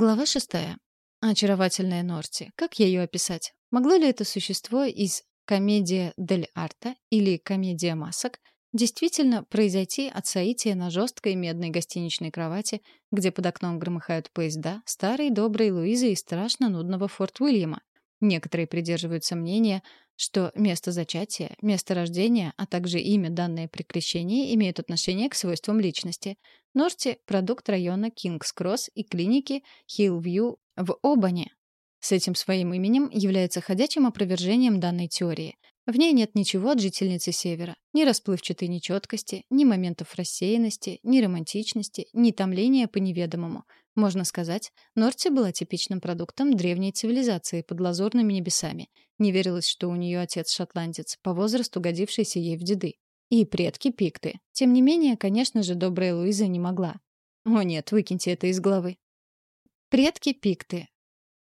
Глава шестая. Очаровательная Норти. Как ее описать? Могло ли это существо из «Комедия дель арта» или «Комедия масок» действительно произойти от соития на жесткой медной гостиничной кровати, где под окном громыхают поезда, старой доброй Луизы и страшно нудного Форт Уильяма? Некоторые придерживаются мнения, что место зачатия, место рождения, а также имя, данное при крещении, имеют отношение к свойствам личности. Норти — продукт района Кингс-Кросс и клиники Хиллвью в Обане. С этим своим именем является ходячим опровержением данной теории. В ней нет ничего от жительницы Севера. Ни расплывчатой нечеткости, ни моментов рассеянности, ни романтичности, ни томления по неведомому. Можно сказать, Норти была типичным продуктом древней цивилизации под лазурными небесами. Не верилось, что у нее отец шотландец, по возрасту годившийся ей в деды. И предки пикты. Тем не менее, конечно же, добрая Луиза не могла. О нет, выкиньте это из головы. Предки пикты.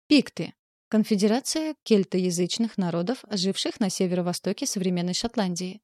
Пикты. Конфедерация кельтоязычных народов, живших на северо-востоке современной Шотландии.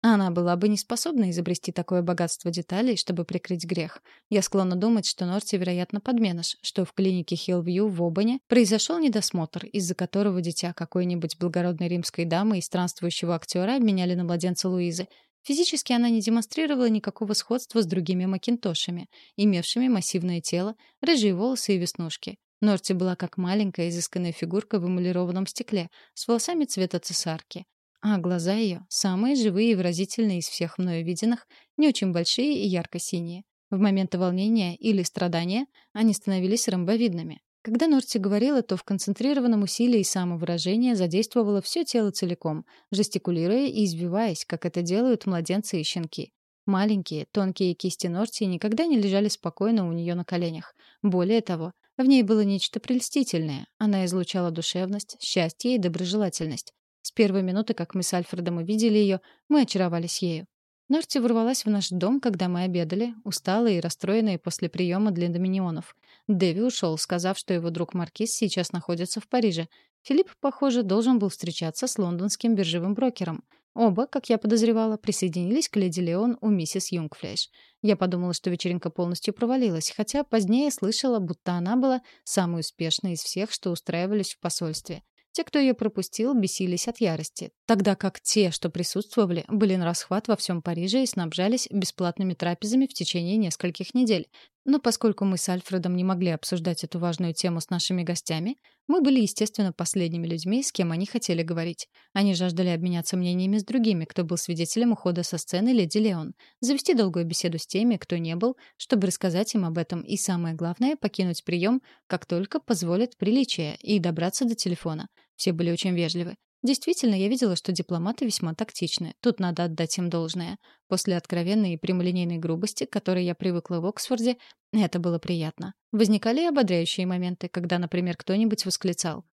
Она была бы не способна изобрести такое богатство деталей, чтобы прикрыть грех. Я склонна думать, что Норти, вероятно, подменыш, что в клинике Хиллвью в Обане произошел недосмотр, из-за которого дитя какой-нибудь благородной римской дамы и странствующего актера обменяли на младенца Луизы. Физически она не демонстрировала никакого сходства с другими макинтошами, имевшими массивное тело, рыжие волосы и веснушки. Норти была как маленькая изысканная фигурка в эмалированном стекле, с волосами цвета цесарки. А глаза ее, самые живые и выразительные из всех мною виденных, не очень большие и ярко-синие. В моменты волнения или страдания они становились ромбовидными. Когда Норти говорила, то в концентрированном усилии самовыражения задействовала все тело целиком, жестикулируя и избиваясь, как это делают младенцы и щенки. Маленькие, тонкие кисти Норти никогда не лежали спокойно у нее на коленях. Более того, в ней было нечто прельстительное. Она излучала душевность, счастье и доброжелательность. С первой минуты, как мы с Альфредом увидели ее, мы очаровались ею. Норти ворвалась в наш дом, когда мы обедали, усталые и расстроенные после приема для доминионов. Дэви ушел, сказав, что его друг Маркиз сейчас находится в Париже. Филипп, похоже, должен был встречаться с лондонским биржевым брокером. Оба, как я подозревала, присоединились к леди Леон у миссис Юнгфлеш. Я подумала, что вечеринка полностью провалилась, хотя позднее слышала, будто она была самой успешной из всех, что устраивались в посольстве. Те, кто ее пропустил, бесились от ярости, тогда как те, что присутствовали, были на расхват во всем Париже и снабжались бесплатными трапезами в течение нескольких недель. Но поскольку мы с Альфредом не могли обсуждать эту важную тему с нашими гостями, мы были, естественно, последними людьми, с кем они хотели говорить. Они жаждали обменяться мнениями с другими, кто был свидетелем ухода со сцены леди Леон, завести долгую беседу с теми, кто не был, чтобы рассказать им об этом и, самое главное, покинуть прием, как только позволит приличие, и добраться до телефона. Все были очень вежливы. Действительно, я видела, что дипломаты весьма тактичны. Тут надо отдать им должное. После откровенной и прямолинейной грубости, к которой я привыкла в Оксфорде, это было приятно. Возникали ободряющие моменты, когда, например, кто-нибудь восклицал.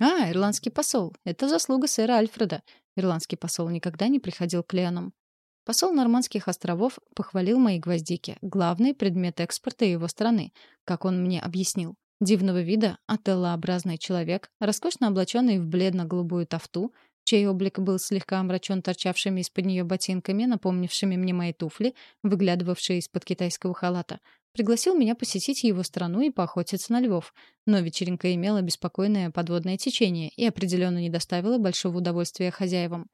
«А, ирландский посол. Это заслуга сэра Альфреда». Ирландский посол никогда не приходил к Леонам. Посол Нормандских островов похвалил мои гвоздики, главный предмет экспорта его страны, как он мне объяснил. Дивного вида, ателлообразный человек, роскошно облаченный в бледно-голубую тафту, чей облик был слегка омрачен торчавшими из-под нее ботинками, напомнившими мне мои туфли, выглядывавшие из-под китайского халата, пригласил меня посетить его страну и поохотиться на львов. Но вечеринка имела беспокойное подводное течение и определенно не доставила большого удовольствия хозяевам.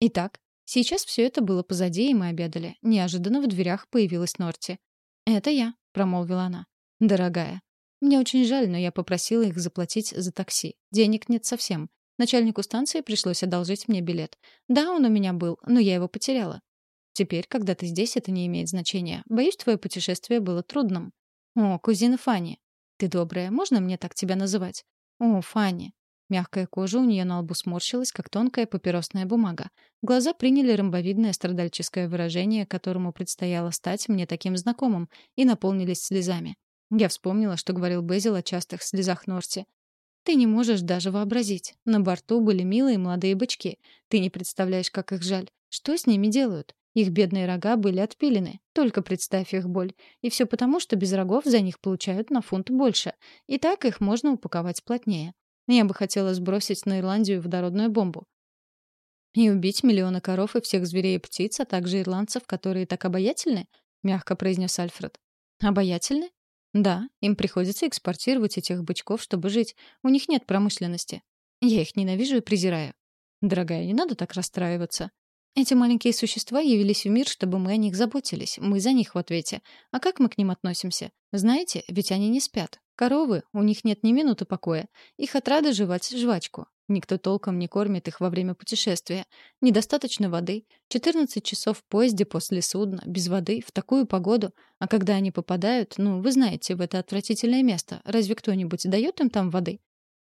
Итак, сейчас все это было позади, и мы обедали. Неожиданно в дверях появилась Норти. «Это я», — промолвила она. «Дорогая, мне очень жаль, но я попросила их заплатить за такси. Денег нет совсем. Начальнику станции пришлось одолжить мне билет. Да, он у меня был, но я его потеряла. Теперь, когда ты здесь, это не имеет значения. Боюсь, твое путешествие было трудным. О, кузина Фанни. Ты добрая, можно мне так тебя называть? О, Фанни. Мягкая кожа у нее на лбу сморщилась, как тонкая папиросная бумага. Глаза приняли ромбовидное страдальческое выражение, которому предстояло стать мне таким знакомым, и наполнились слезами. Я вспомнила, что говорил Безил о частых слезах Норти. Ты не можешь даже вообразить. На борту были милые молодые бычки. Ты не представляешь, как их жаль. Что с ними делают? Их бедные рога были отпилены. Только представь их боль. И все потому, что без рогов за них получают на фунт больше. И так их можно упаковать плотнее. Я бы хотела сбросить на Ирландию водородную бомбу. И убить миллионы коров и всех зверей и птиц, а также ирландцев, которые так обаятельны, мягко произнес Альфред. Обаятельны? Да, им приходится экспортировать этих бычков, чтобы жить. У них нет промышленности. Я их ненавижу и презираю. Дорогая, не надо так расстраиваться. Эти маленькие существа явились в мир, чтобы мы о них заботились. Мы за них в ответе. А как мы к ним относимся? Знаете, ведь они не спят. Коровы, у них нет ни минуты покоя. Их отрада жевать жвачку. Никто толком не кормит их во время путешествия. Недостаточно воды. 14 часов в поезде после судна, без воды, в такую погоду. А когда они попадают, ну, вы знаете, в это отвратительное место, разве кто-нибудь дает им там воды?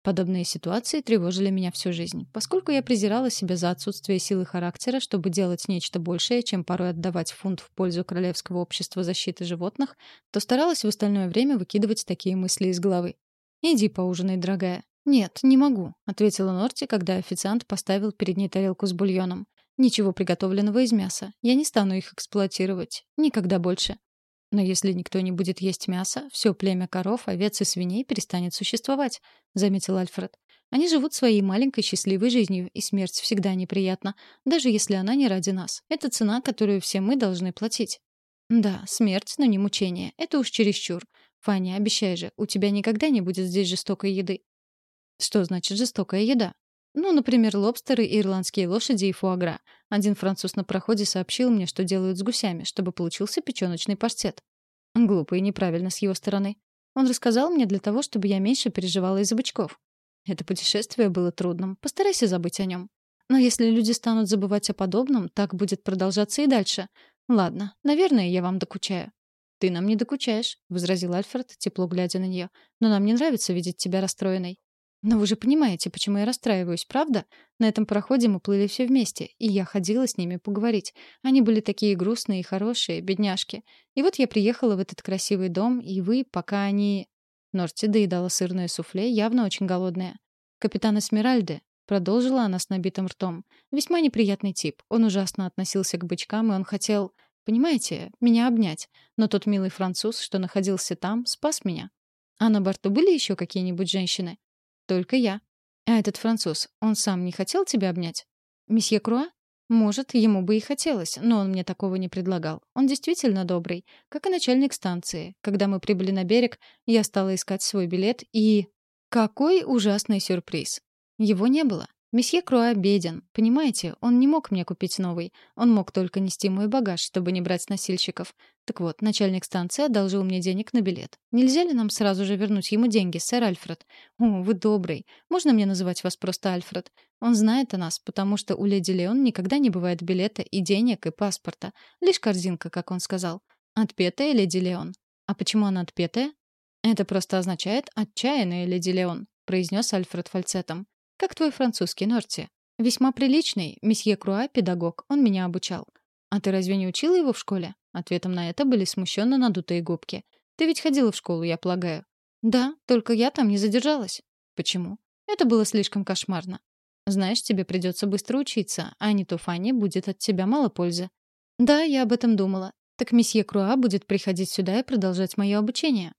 Подобные ситуации тревожили меня всю жизнь. Поскольку я презирала себя за отсутствие силы характера, чтобы делать нечто большее, чем порой отдавать фунт в пользу Королевского общества защиты животных, то старалась в остальное время выкидывать такие мысли из головы. «Иди поужинай, дорогая». «Нет, не могу», — ответила Норти, когда официант поставил перед ней тарелку с бульоном. «Ничего приготовленного из мяса. Я не стану их эксплуатировать. Никогда больше». Но если никто не будет есть мясо, все племя коров, овец и свиней перестанет существовать, заметил Альфред. Они живут своей маленькой счастливой жизнью, и смерть всегда неприятна, даже если она не ради нас. Это цена, которую все мы должны платить. Да, смерть, но не мучение. Это уж чересчур. Фанни, обещай же, у тебя никогда не будет здесь жестокой еды. Что значит жестокая еда? Ну, например, лобстеры, ирландские лошади и фуагра. Один француз на проходе сообщил мне, что делают с гусями, чтобы получился печёночный паштет. Глупо и неправильно с его стороны. Он рассказал мне для того, чтобы я меньше переживала из-за бычков. Это путешествие было трудным. Постарайся забыть о нем. Но если люди станут забывать о подобном, так будет продолжаться и дальше. Ладно, наверное, я вам докучаю. Ты нам не докучаешь, возразил Альфред, тепло глядя на нее. Но нам не нравится видеть тебя расстроенной. Но вы же понимаете, почему я расстраиваюсь, правда? На этом пароходе мы плыли все вместе, и я ходила с ними поговорить. Они были такие грустные и хорошие, бедняжки. И вот я приехала в этот красивый дом, и вы, пока они... Норти доедала сырное суфле, явно очень голодная. Капитан Эсмеральде, продолжила она с набитым ртом. Весьма неприятный тип. Он ужасно относился к бычкам, и он хотел, понимаете, меня обнять. Но тот милый француз, что находился там, спас меня. А на борту были еще какие-нибудь женщины? Только я. А этот француз, он сам не хотел тебя обнять? Месье Круа? Может, ему бы и хотелось, но он мне такого не предлагал. Он действительно добрый, как и начальник станции. Когда мы прибыли на берег, я стала искать свой билет и... Какой ужасный сюрприз. Его не было. Месье Круа беден. Понимаете, он не мог мне купить новый. Он мог только нести мой багаж, чтобы не брать носильщиков. Так вот, начальник станции одолжил мне денег на билет. Нельзя ли нам сразу же вернуть ему деньги, сэр Альфред? О, вы добрый. Можно мне называть вас просто Альфред? Он знает о нас, потому что у леди Леон никогда не бывает билета и денег, и паспорта. Лишь корзинка, как он сказал. Отпетая леди Леон. А почему она отпетая? Это просто означает «отчаянная леди Леон», произнес Альфред фальцетом. Как твой французский, Норти? Весьма приличный. Месье Круа — педагог. Он меня обучал. А ты разве не учила его в школе? Ответом на это были смущенно надутые губки. Ты ведь ходила в школу, я полагаю. Да, только я там не задержалась. Почему? Это было слишком кошмарно. Знаешь, тебе придется быстро учиться, а не то Фанни будет от тебя мало пользы. Да, я об этом думала. Так месье Круа будет приходить сюда и продолжать мое обучение.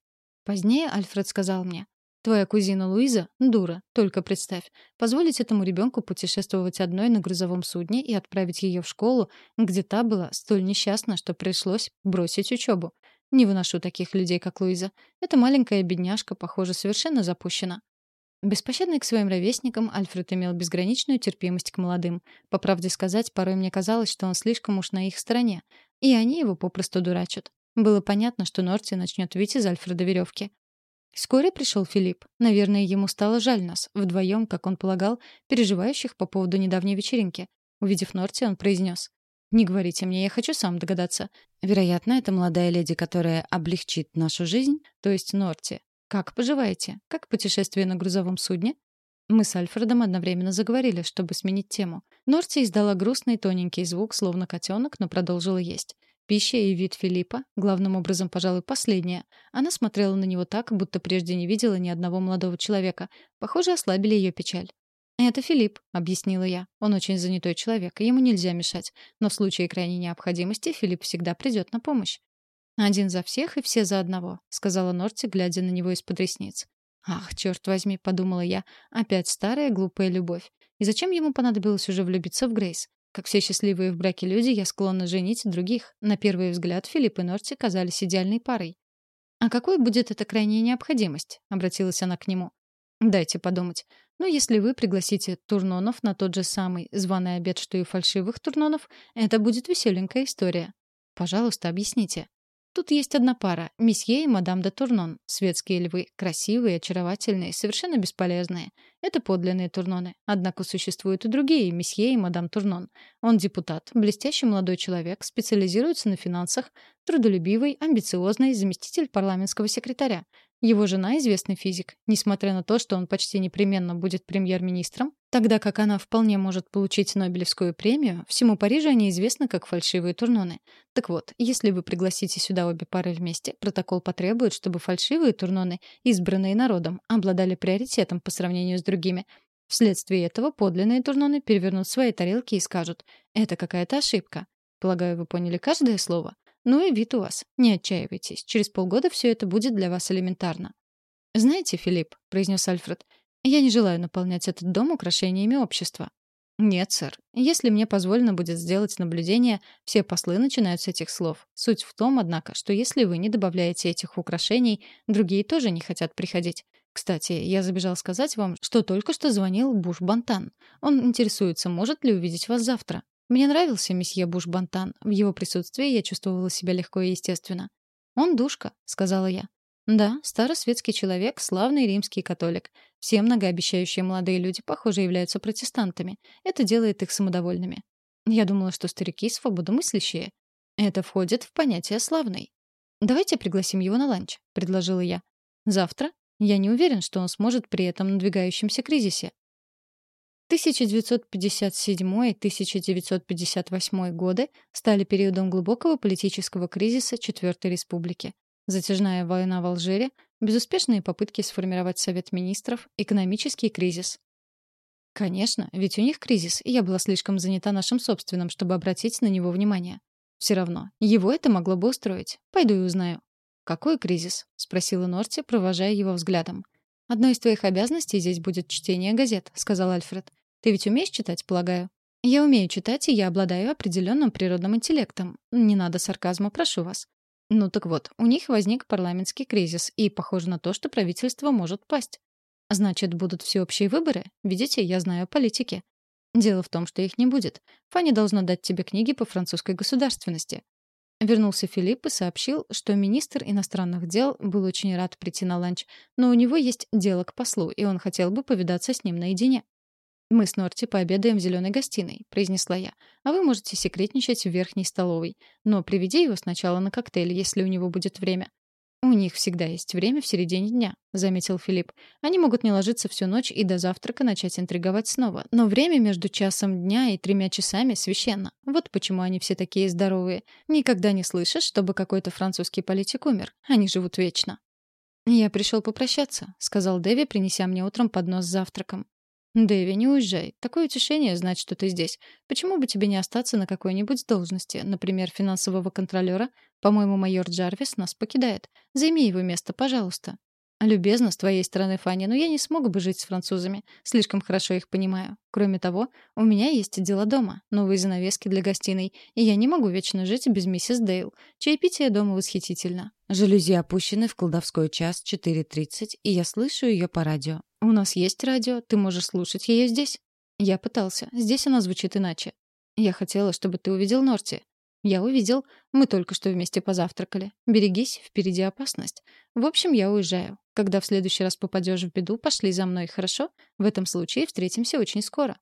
Позднее Альфред сказал мне, Твоя кузина Луиза — дура, только представь. Позволить этому ребенку путешествовать одной на грузовом судне и отправить ее в школу, где та была столь несчастна, что пришлось бросить учебу. Не выношу таких людей, как Луиза. Эта маленькая бедняжка, похоже, совершенно запущена. Беспощадный к своим ровесникам, Альфред имел безграничную терпимость к молодым. По правде сказать, порой мне казалось, что он слишком уж на их стороне. И они его попросту дурачат. Было понятно, что Норти начнет вить из Альфреда веревки. Вскоре пришел Филипп. Наверное, ему стало жаль нас, вдвоем, как он полагал, переживающих по поводу недавней вечеринки. Увидев Норти, он произнес. «Не говорите мне, я хочу сам догадаться. Вероятно, это молодая леди, которая облегчит нашу жизнь, то есть Норти. Как поживаете? Как путешествие на грузовом судне?» Мы с Альфредом одновременно заговорили, чтобы сменить тему. Норти издала грустный тоненький звук, словно котенок, но продолжила есть. Пища и вид Филиппа, главным образом, пожалуй, последняя. Она смотрела на него так, будто прежде не видела ни одного молодого человека. Похоже, ослабили ее печаль. «Это Филипп», — объяснила я. «Он очень занятой человек, и ему нельзя мешать. Но в случае крайней необходимости Филипп всегда придет на помощь». «Один за всех и все за одного», — сказала Норти, глядя на него из-под ресниц. «Ах, черт возьми», — подумала я, — «опять старая глупая любовь. И зачем ему понадобилось уже влюбиться в Грейс? Как все счастливые в браке люди, я склонна женить других. На первый взгляд Филипп и Норти казались идеальной парой. «А какой будет эта крайняя необходимость?» — обратилась она к нему. «Дайте подумать. Ну, если вы пригласите турнонов на тот же самый званый обед, что и фальшивых турнонов, это будет веселенькая история. Пожалуйста, объясните». Тут есть одна пара — месье и мадам де Турнон. Светские львы, красивые, очаровательные, совершенно бесполезные. Это подлинные Турноны. Однако существуют и другие — месье и мадам Турнон. Он депутат, блестящий молодой человек, специализируется на финансах, трудолюбивый, амбициозный, заместитель парламентского секретаря. Его жена — известный физик. Несмотря на то, что он почти непременно будет премьер-министром, тогда как она вполне может получить Нобелевскую премию, всему Парижу они известны как фальшивые турноны. Так вот, если вы пригласите сюда обе пары вместе, протокол потребует, чтобы фальшивые турноны, избранные народом, обладали приоритетом по сравнению с другими. Вследствие этого подлинные турноны перевернут свои тарелки и скажут «это какая-то ошибка». Полагаю, вы поняли каждое слово? Ну и вид у вас. Не отчаивайтесь. Через полгода все это будет для вас элементарно. «Знаете, Филипп», — произнес Альфред, — «я не желаю наполнять этот дом украшениями общества». «Нет, сэр. Если мне позволено будет сделать наблюдение, все послы начинают с этих слов. Суть в том, однако, что если вы не добавляете этих украшений, другие тоже не хотят приходить. Кстати, я забежал сказать вам, что только что звонил Буш Бантан. Он интересуется, может ли увидеть вас завтра. Мне нравился месье Буш-Бантан. В его присутствии я чувствовала себя легко и естественно. «Он душка», — сказала я. Да, старосветский человек, славный римский католик. Все многообещающие молодые люди, похоже, являются протестантами. Это делает их самодовольными. Я думала, что старики свободомыслящие. Это входит в понятие «славный». «Давайте пригласим его на ланч», — предложила я. «Завтра? Я не уверен, что он сможет при этом надвигающемся кризисе. 1957-1958 годы стали периодом глубокого политического кризиса Четвертой Республики. Затяжная война в Алжире, безуспешные попытки сформировать Совет Министров, экономический кризис. Конечно, ведь у них кризис, и я была слишком занята нашим собственным, чтобы обратить на него внимание. Все равно, его это могло бы устроить. Пойду и узнаю. «Какой кризис?» — спросила Норти, провожая его взглядом. «Одной из твоих обязанностей здесь будет чтение газет», — сказал Альфред. «Ты ведь умеешь читать, полагаю?» «Я умею читать, и я обладаю определенным природным интеллектом. Не надо сарказма, прошу вас». Ну так вот, у них возник парламентский кризис, и похоже на то, что правительство может пасть. Значит, будут всеобщие выборы? Видите, я знаю о политике. Дело в том, что их не будет. Фанни должна дать тебе книги по французской государственности. Вернулся Филипп и сообщил, что министр иностранных дел был очень рад прийти на ланч, но у него есть дело к послу, и он хотел бы повидаться с ним наедине. «Мы с Норти пообедаем в зеленой гостиной», — произнесла я. «А вы можете секретничать в верхней столовой. Но приведи его сначала на коктейль, если у него будет время. «У них всегда есть время в середине дня», — заметил Филипп. «Они могут не ложиться всю ночь и до завтрака начать интриговать снова. Но время между часом дня и тремя часами священно. Вот почему они все такие здоровые. Никогда не слышишь, чтобы какой-то французский политик умер. Они живут вечно». «Я пришел попрощаться», — сказал Дэви, принеся мне утром поднос с завтраком. «Дэви, не уезжай. Такое утешение знать, что ты здесь. Почему бы тебе не остаться на какой-нибудь должности, например, финансового контролера? По-моему, майор Джарвис нас покидает. Займи его место, пожалуйста». «Любезно с твоей стороны, Фанни, но я не смогу бы жить с французами. Слишком хорошо их понимаю. Кроме того, у меня есть дела дома, новые занавески для гостиной, и я не могу вечно жить без миссис Дейл. Чаепитие дома восхитительно. Жалюзи опущены в колдовской час 4.30, и я слышу ее по радио. «У нас есть радио, ты можешь слушать ее здесь». Я пытался. Здесь она звучит иначе. Я хотела, чтобы ты увидел Норти. Я увидел. Мы только что вместе позавтракали. Берегись, впереди опасность. В общем, я уезжаю. Когда в следующий раз попадешь в беду, пошли за мной, хорошо? В этом случае встретимся очень скоро.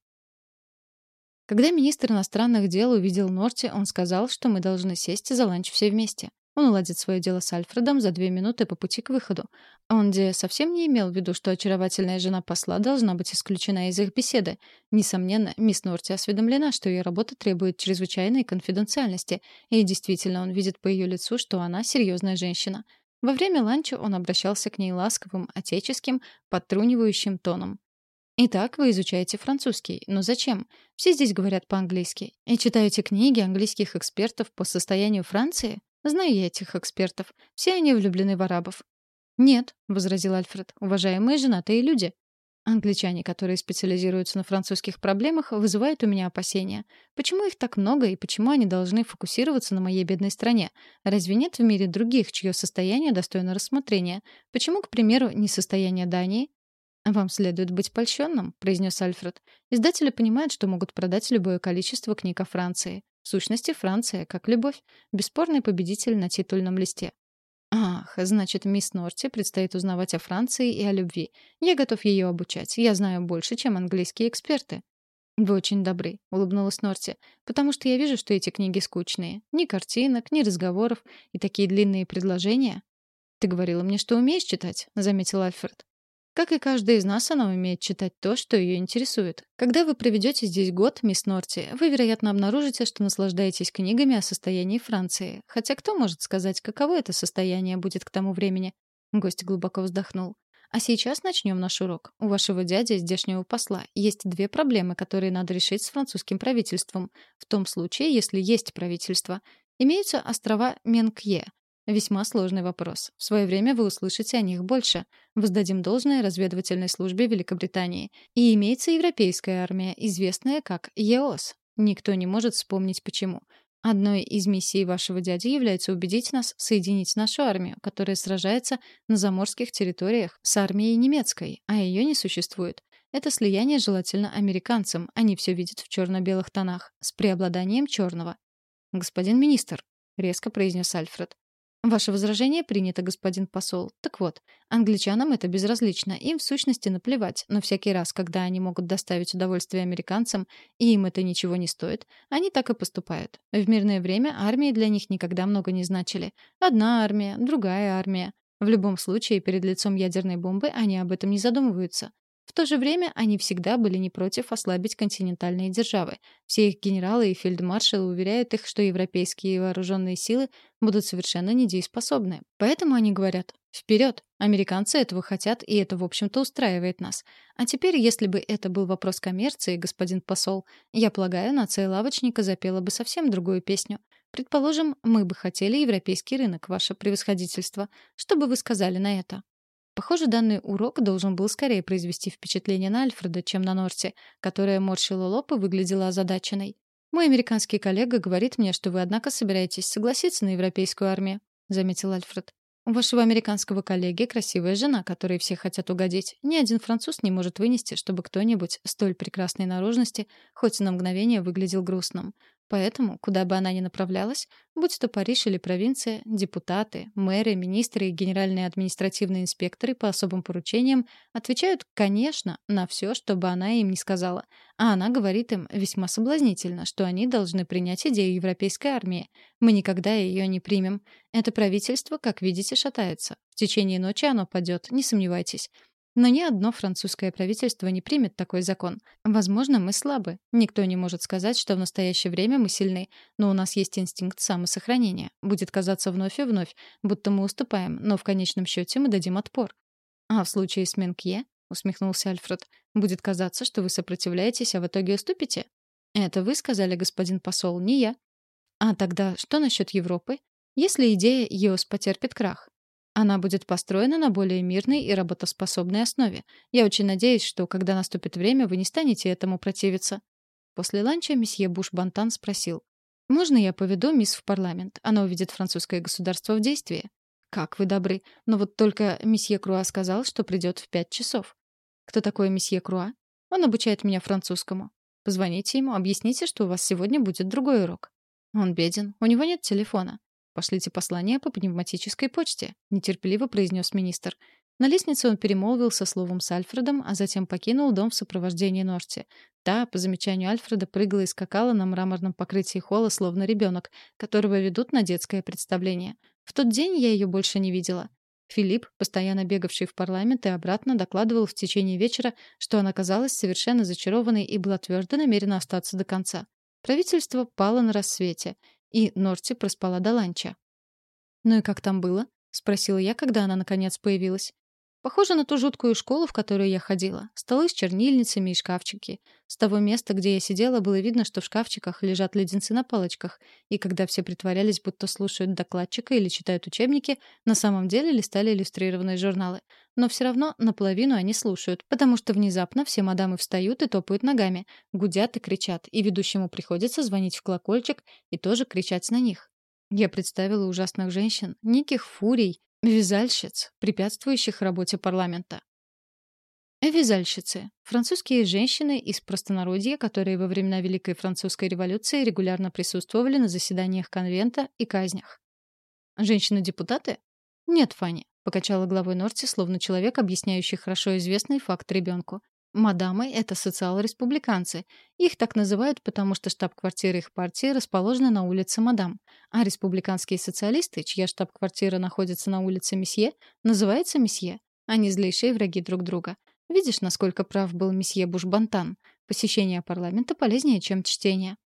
Когда министр иностранных дел увидел Норти, он сказал, что мы должны сесть за ланч все вместе. Он уладит свое дело с Альфредом за две минуты по пути к выходу. Он где совсем не имел в виду, что очаровательная жена посла должна быть исключена из их беседы. Несомненно, мисс Норти осведомлена, что ее работа требует чрезвычайной конфиденциальности, и действительно он видит по ее лицу, что она серьезная женщина. Во время ланча он обращался к ней ласковым, отеческим, подтрунивающим тоном. Итак, вы изучаете французский. Но зачем? Все здесь говорят по-английски. И читаете книги английских экспертов по состоянию Франции? Знаю я этих экспертов. Все они влюблены в арабов. «Нет», — возразил Альфред, — «уважаемые женатые люди». Англичане, которые специализируются на французских проблемах, вызывают у меня опасения. Почему их так много и почему они должны фокусироваться на моей бедной стране? Разве нет в мире других, чье состояние достойно рассмотрения? Почему, к примеру, не состояние Дании? «Вам следует быть польщенным», — произнес Альфред. «Издатели понимают, что могут продать любое количество книг о Франции. В сущности, Франция, как любовь, бесспорный победитель на титульном листе. Ах, значит, мисс Норти предстоит узнавать о Франции и о любви. Я готов ее обучать. Я знаю больше, чем английские эксперты. Вы очень добры, улыбнулась Норти, потому что я вижу, что эти книги скучные. Ни картинок, ни разговоров и такие длинные предложения. Ты говорила мне, что умеешь читать, заметил Альфред. Как и каждый из нас, она умеет читать то, что ее интересует. Когда вы проведете здесь год, мисс Норти, вы, вероятно, обнаружите, что наслаждаетесь книгами о состоянии Франции. Хотя кто может сказать, каково это состояние будет к тому времени? Гость глубоко вздохнул. А сейчас начнем наш урок. У вашего дяди, здешнего посла, есть две проблемы, которые надо решить с французским правительством. В том случае, если есть правительство. Имеются острова Менкье, Весьма сложный вопрос. В свое время вы услышите о них больше. Воздадим должное разведывательной службе Великобритании. И имеется европейская армия, известная как ЕОС. Никто не может вспомнить почему. Одной из миссий вашего дяди является убедить нас соединить нашу армию, которая сражается на заморских территориях с армией немецкой, а ее не существует. Это слияние желательно американцам, они все видят в черно-белых тонах, с преобладанием черного. «Господин министр», — резко произнес Альфред, Ваше возражение принято, господин посол. Так вот, англичанам это безразлично, им в сущности наплевать, но всякий раз, когда они могут доставить удовольствие американцам, и им это ничего не стоит, они так и поступают. В мирное время армии для них никогда много не значили. Одна армия, другая армия. В любом случае, перед лицом ядерной бомбы они об этом не задумываются. В то же время они всегда были не против ослабить континентальные державы. Все их генералы и фельдмаршалы уверяют их, что европейские вооруженные силы будут совершенно недееспособны. Поэтому они говорят «Вперед! Американцы этого хотят, и это, в общем-то, устраивает нас. А теперь, если бы это был вопрос коммерции, господин посол, я полагаю, нация лавочника запела бы совсем другую песню. Предположим, мы бы хотели европейский рынок, ваше превосходительство. Что бы вы сказали на это?» Похоже, данный урок должен был скорее произвести впечатление на Альфреда, чем на Норти, которая морщила лоб и выглядела озадаченной. «Мой американский коллега говорит мне, что вы, однако, собираетесь согласиться на европейскую армию», — заметил Альфред. «У вашего американского коллеги красивая жена, которой все хотят угодить. Ни один француз не может вынести, чтобы кто-нибудь столь прекрасной наружности хоть на мгновение выглядел грустным. Поэтому, куда бы она ни направлялась, будь то Париж или провинция, депутаты, мэры, министры и генеральные административные инспекторы по особым поручениям отвечают, конечно, на все, что бы она им ни сказала. А она говорит им весьма соблазнительно, что они должны принять идею европейской армии. Мы никогда ее не примем. Это правительство, как видите, шатается. В течение ночи оно падет, не сомневайтесь. Но ни одно французское правительство не примет такой закон. Возможно, мы слабы. Никто не может сказать, что в настоящее время мы сильны, но у нас есть инстинкт самосохранения. Будет казаться вновь и вновь, будто мы уступаем, но в конечном счете мы дадим отпор. А в случае с Менкье, усмехнулся Альфред, будет казаться, что вы сопротивляетесь, а в итоге уступите. Это вы сказали, господин посол, не я. А тогда что насчет Европы? Если идея ЕОС потерпит крах, она будет построена на более мирной и работоспособной основе. Я очень надеюсь, что, когда наступит время, вы не станете этому противиться». После ланча месье Буш-Бантан спросил. «Можно я поведу мисс в парламент? Она увидит французское государство в действии». «Как вы добры. Но вот только месье Круа сказал, что придет в пять часов». «Кто такой месье Круа?» «Он обучает меня французскому». «Позвоните ему, объясните, что у вас сегодня будет другой урок». «Он беден. У него нет телефона». «Пошлите послание по пневматической почте», — нетерпеливо произнес министр. На лестнице он перемолвился словом с Альфредом, а затем покинул дом в сопровождении Норти. Та, по замечанию Альфреда, прыгала и скакала на мраморном покрытии холла, словно ребенок, которого ведут на детское представление. В тот день я ее больше не видела. Филипп, постоянно бегавший в парламент и обратно, докладывал в течение вечера, что она казалась совершенно зачарованной и была твердо намерена остаться до конца. Правительство пало на рассвете, и Норти проспала до ланча. «Ну и как там было?» — спросила я, когда она наконец появилась. Похоже на ту жуткую школу, в которую я ходила. Столы с чернильницами и шкафчики. С того места, где я сидела, было видно, что в шкафчиках лежат леденцы на палочках, и когда все притворялись, будто слушают докладчика или читают учебники, на самом деле листали иллюстрированные журналы. но все равно наполовину они слушают, потому что внезапно все мадамы встают и топают ногами, гудят и кричат, и ведущему приходится звонить в колокольчик и тоже кричать на них. Я представила ужасных женщин, неких фурий, вязальщиц, препятствующих работе парламента. Вязальщицы — французские женщины из простонародья, которые во времена Великой Французской революции регулярно присутствовали на заседаниях конвента и казнях. Женщины-депутаты? Нет, Фанни, покачала головой Норти, словно человек, объясняющий хорошо известный факт ребенку. Мадамы — это социал-республиканцы. Их так называют, потому что штаб-квартира их партии расположена на улице Мадам. А республиканские социалисты, чья штаб-квартира находится на улице Месье, называются Месье. Они злейшие враги друг друга. Видишь, насколько прав был месье Бушбантан? Посещение парламента полезнее, чем чтение.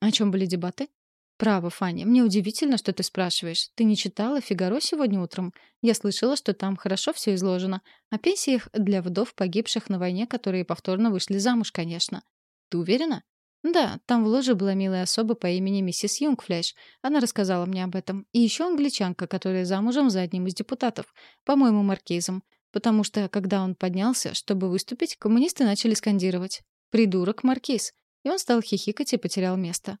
О чем были дебаты? Право, Фаня, мне удивительно, что ты спрашиваешь. Ты не читала «Фигаро» сегодня утром? Я слышала, что там хорошо все изложено. О пенсиях для вдов, погибших на войне, которые повторно вышли замуж, конечно. Ты уверена? Да, там в ложе была милая особа по имени миссис Юнгфлеш. Она рассказала мне об этом. И еще англичанка, которая замужем за одним из депутатов. По-моему, маркизом потому что, когда он поднялся, чтобы выступить, коммунисты начали скандировать «Придурок, маркиз!» и он стал хихикать и потерял место.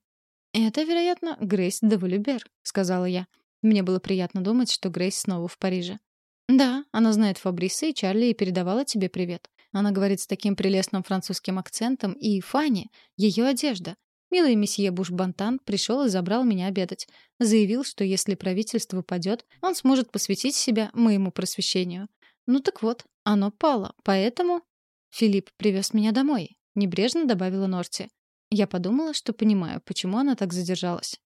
«Это, вероятно, Грейс де Валюбер», — сказала я. Мне было приятно думать, что Грейс снова в Париже. «Да, она знает Фабриса и Чарли и передавала тебе привет. Она говорит с таким прелестным французским акцентом, и Фанни — ее одежда. Милый месье Буш-Бантан пришел и забрал меня обедать. Заявил, что если правительство падет, он сможет посвятить себя моему просвещению. Ну так вот, оно пало, поэтому... Филипп привез меня домой, небрежно добавила Норти. Я подумала, что понимаю, почему она так задержалась.